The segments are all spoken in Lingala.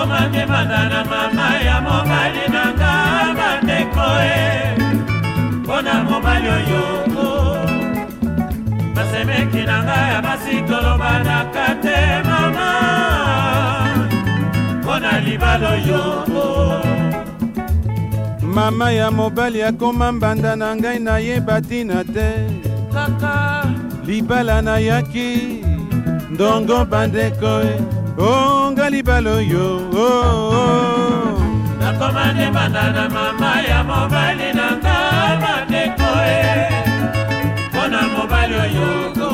komamemana na mama ya mobali na nga bandeko e mpo na mobali oyo basemeki na nga ya basi tolobanaka te mama mpo na libala oyo mama ya mobali akoma mbanda na ngai nayeba ntina te kaka libala nayaki ndongo bandeko e onga libala oyo oh, oh. nakoma nde banda na mama ya mobali na nga bandeko e mpo na mobali oyogo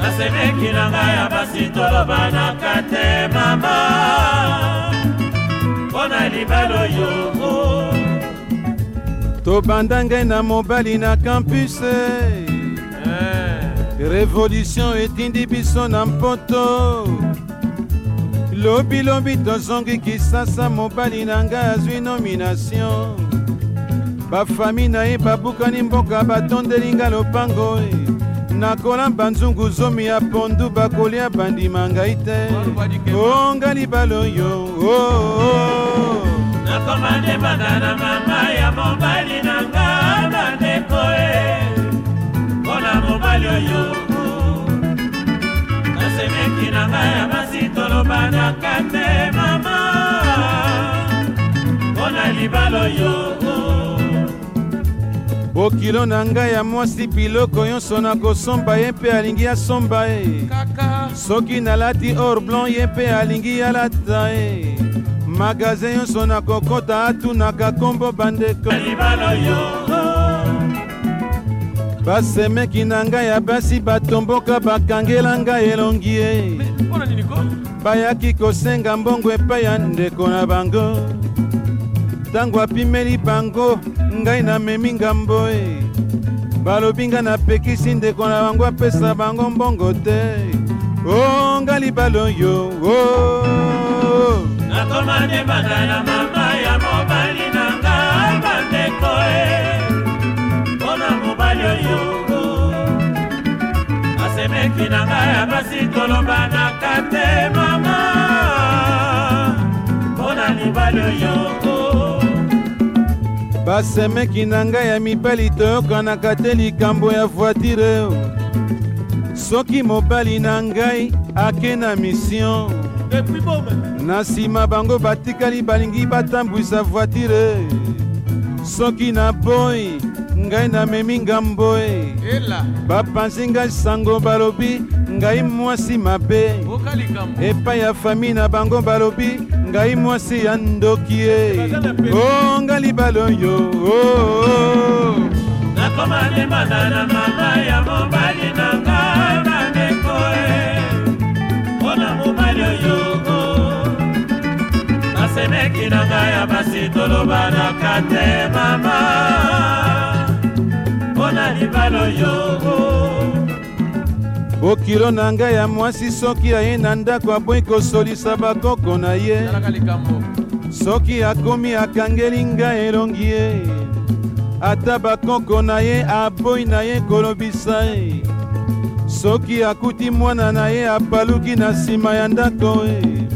nasemeki na ngai ya basi tolobanaka te mama mpo na libala oyogo tobanda ngai na mobali na kampuse eh. révolution etindi biso na mpoto lobilobi tozongi kisasa mobali na ngai azwi nomination bafami na ye babukani mboka batondeli ngai lopango e. nakolamba nzungu zomi ya pondu bakolia bandima ngai te onga libala oyo oh, oh. nakoma ndebanga na mama ya mobali na nga bandeko e mobali oyo nasemeki na ngai ya basi tolobanaka nde mama mpo na libala oyo bokilo na ngai ya mwasi biloko nyonso nakosomba ye mpe alingi asomba ye soki nalati or blanc ye mpe alingi alata ye magazin nyonso nakokɔta atunaka nkombo bandeko libala oyo basemeki na ngai ya basi batomboka bakangela ngai elongi ye bayaki kosenga mbongo epai ya ndeko na bango ntango apimeli bango ngai namemi ngambo e balobi ngai napekisi ndeko na bango apesa bango mbongo te o oh, ngai libala oyo o oh. nakoma ndebanga na mama ya mobali na yoyobo asemeki na ngai ya basi tolobanaka te mama mpo na mibali oyoko basemeki na ngai ya mibali toyokanaka te likambo ya voitire soki mobali na ngai ake na misio na nsima bango batikali balingi batambwisa voitire soki na boyi ngai namemi ngambo e bapanzi ngai sango balobi ngai mwasi mabe epai ya fami na bango balobi ngai mwasi ya ndoki e o oh, ngai libala oyo oh, oh. nakoma ndembana na mama ya mobali na ngai bandeko e mpo na mobali oyo nasemeki na ngai ya basi tolobanaka te mama mpona libala yoko okilo na ngai ya mwasi soki aye na ndako aboyi kosolisa bakoko na ye soki akomi akangeli ngai elongi ye ata bakoko na ye aboyi na ye kolobisa ye soki akuti mwana na ye apaluki na nsima ya ndako e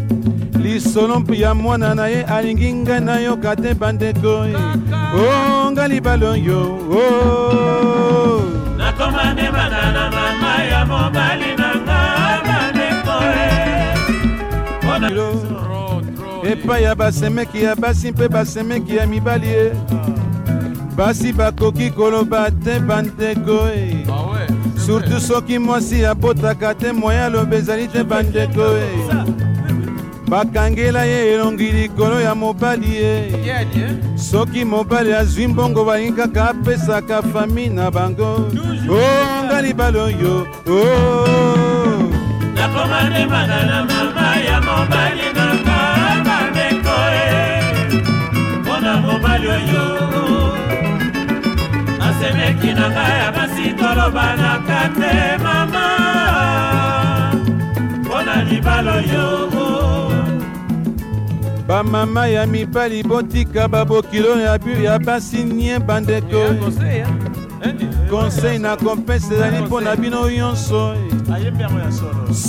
lisolo ya mwana na ye alingi ngai nayoka te bandeko o oh, ngai libala oyo o oh. nakoma ndebana na mama ya mobali na nga bandeko eh. epai ya basemeki ya basi mpe basemeki ya mibali ye eh. basi bakoki koloba te bandeko e surtout soki mwasi abotaka te moya aloba ezali te bandeko e bakangela ye elongi likolo ya mobali ye eh? soki mobali azwi mbongo bayingaka apesaka fami na bango onga oh, libali oyo oh. nakoma ndemaka na mama ya mobali nanga bameko e eh. mpona mobali oyo asemeki na ngai ya basi tolobanaka te mama mpona libala oyo bamama ya mibali botika babokilo ya basi nie bandeko konsei eh, na kompense ezali mpo na bino nyonso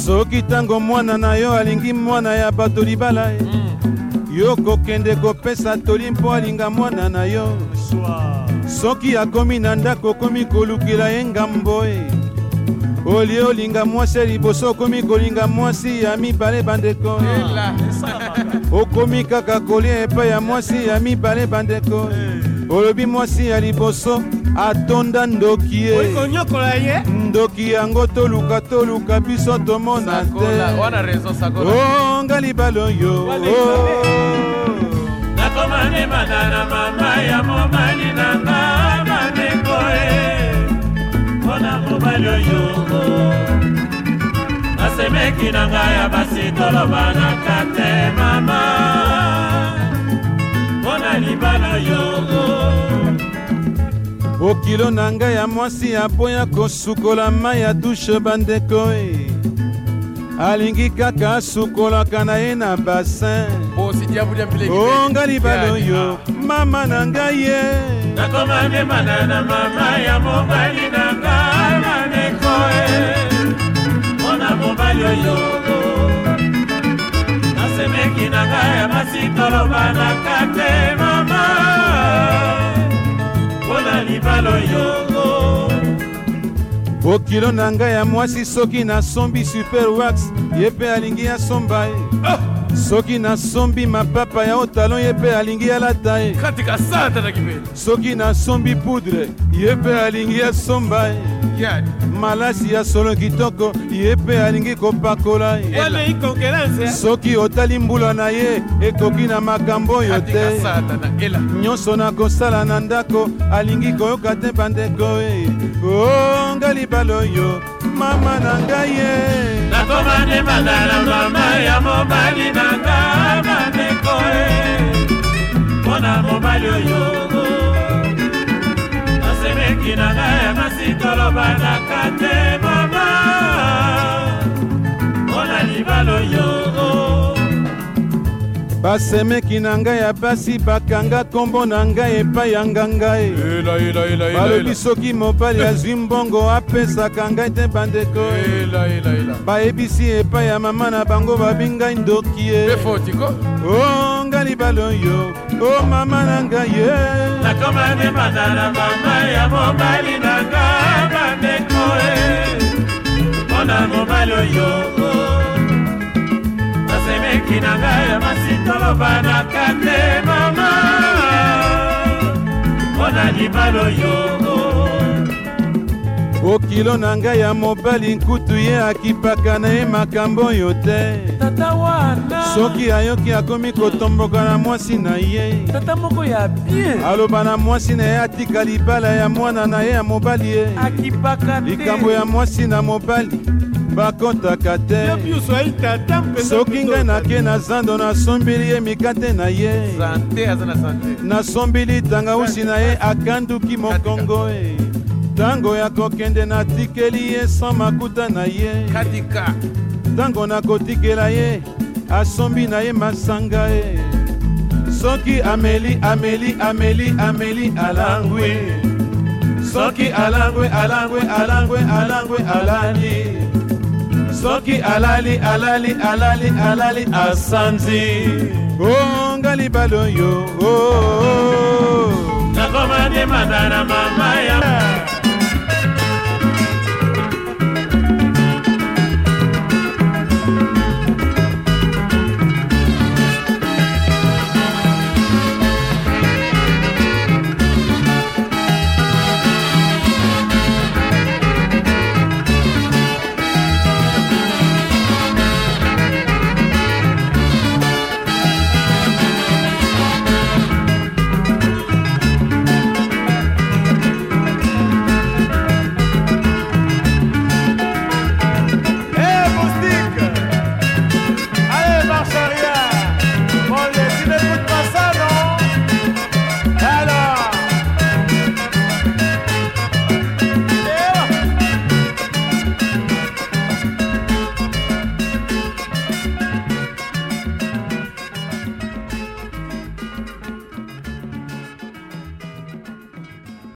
soki ntango mwana na yo alingi mwana ya bato libala eh, hmm. yo kokende kopesa toli mpo alinga mwana na yo soki akomi na ndako okomi kolukila ye ngambo eh. olie olinga mwasi ya liboso okomi kolinga mwasi ya mibale bandeko ah, okomi kaka kolia epai ya mwasi ya mibale bandeko eh. olobi mwasi ya liboso atonda ndoki ye ndoki yango toluka toluka biso tomona te onga libala oyo nakomanemana na mama ya mobali na nga bandeko e mpona mobali oyo asemeki na ngai ya basi tolobanaka te mama mpo na libala yo okilo na ngai ya mwasi aboya kosukola mai ya dushe bandeko e alingi kaka asukolaka na ye na basin onga oh, oh, libala ah, oyo ah. mama na ngai ye eh. nakomamemana na mama ya mobali na ngai maneko e mobali oyo nasemeki na ngai ya basi tolobanaka te mama mpona libala oyo bokilo na ngai ya mwasi soki nasombi super wax ye mpe alingi asomba ye oh! soki nasombi mapapa ya otalon ye mpe alingi alata ye soki nasombi pudre ye mpe alingi asomba ye malasi ya solo kitoko ye mpe alingi kopakola ye soki otali mbula na ye ekoki na makambo oyo te nyonso nakosala na ndako alingi koyoka te bandeko ye onga oh, libala oyo mama na ngai ye nakomandemanala mama mobali na nga bandeko e eh. mpo na mobali oyo nasemeki na nga ya masi tolobanaka te mama mpo na libala oyo basemeki na ngai ya basi bakanga nkombo na ngai epai ya ngangai e. balobi soki mobali azwi mbongo apesaka ngai te bandeko e. bayebisi epai ya mama na bango babi ngai ndoki ye o ngai libali oyo o mama na ngai ye nakoma ndembana na mama ya mobali na ngai bandeko e mpo na mobali oyo soki na ngai ya masitoloba na kande mama mpona libalo yongo okilo na ngai ya mobali nkutu ye akipaka na ye makambo oyo te tata wana soki ayoki akomi kotomboka na mwasi na ye tata moko ya bien aloba na mwasi na ye atika libala ya mwana na ye ya mobali ye akipaka te likambo ya mwasi na mobali bakɔtaka te soki ngai nake na zando nasombeli ye mikate na ye nasombeli tangawusi na ye akanduki mokongo e ntango ya kokende natikeli ye sans makuta na ye ntango nakotikela ye asombi na ye masanga e soki ameli ameli ameli ameli alangwi soki alangwe alangwe alangwe alangwe alani soki alali alali alali alali asanzi bonga libala oyo oh, oh, oh. nakomadimanda na mama ya ah.